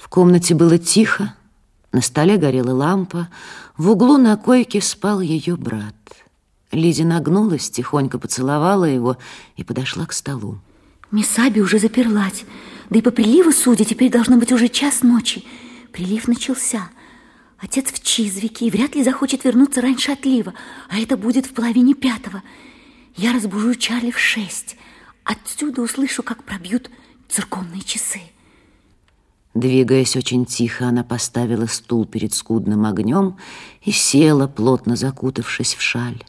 В комнате было тихо, на столе горела лампа, в углу на койке спал ее брат. Лизи нагнулась, тихонько поцеловала его и подошла к столу. Мисс Аби уже заперлась, да и по приливу, судя, теперь должно быть уже час ночи. Прилив начался. Отец в Чизвике и вряд ли захочет вернуться раньше отлива, а это будет в половине пятого. Я разбужу Чарли в шесть. Отсюда услышу, как пробьют церковные часы. Двигаясь очень тихо, она поставила стул перед скудным огнем и села, плотно закутавшись в шаль.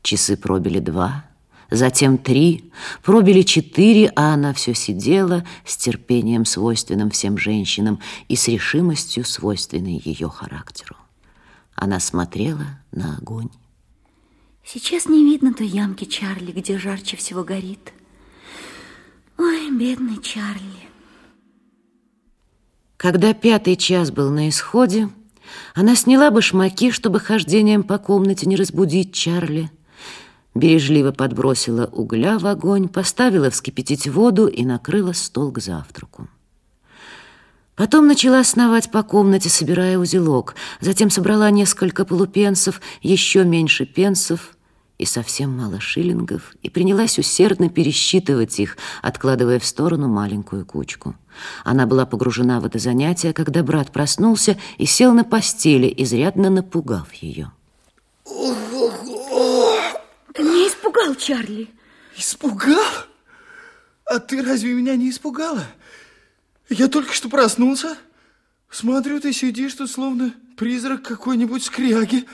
Часы пробили два, затем три, пробили четыре, а она все сидела с терпением, свойственным всем женщинам, и с решимостью, свойственной ее характеру. Она смотрела на огонь. Сейчас не видно той ямки Чарли, где жарче всего горит. Ой, бедный Чарли. Когда пятый час был на исходе, она сняла башмаки, чтобы хождением по комнате не разбудить Чарли, бережливо подбросила угля в огонь, поставила вскипятить воду и накрыла стол к завтраку. Потом начала сновать по комнате, собирая узелок, затем собрала несколько полупенсов, еще меньше пенсов, и совсем мало шиллингов, и принялась усердно пересчитывать их, откладывая в сторону маленькую кучку. Она была погружена в это занятие, когда брат проснулся и сел на постели, изрядно напугав ее. Ты меня испугал, Чарли. Испугал? А ты разве меня не испугала? Я только что проснулся. Смотрю, ты сидишь тут, словно призрак какой-нибудь скряги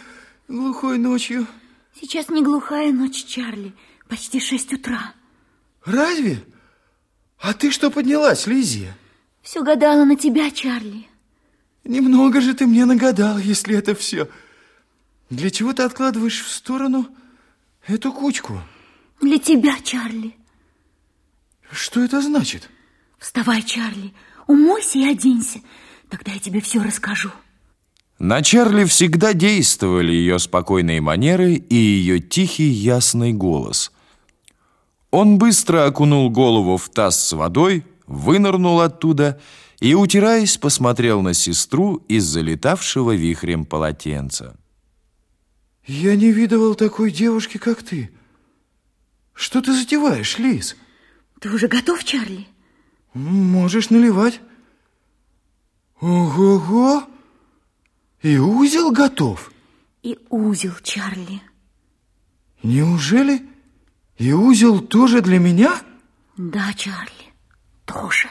глухой ночью. Сейчас не глухая ночь, Чарли. Почти шесть утра. Разве? А ты что поднялась, Лиззи? Все гадала на тебя, Чарли. Немного же ты мне нагадал, если это все. Для чего ты откладываешь в сторону эту кучку? Для тебя, Чарли. Что это значит? Вставай, Чарли, умойся и оденься. Тогда я тебе все расскажу. На Чарли всегда действовали ее спокойные манеры и ее тихий ясный голос. Он быстро окунул голову в таз с водой, вынырнул оттуда и, утираясь, посмотрел на сестру из залетавшего вихрем полотенца. Я не видывал такой девушки, как ты. Что ты затеваешь, Лиз? Ты уже готов, Чарли? Можешь наливать. Ого-го! И узел готов? И узел, Чарли. Неужели и узел тоже для меня? Да, Чарли, тоже.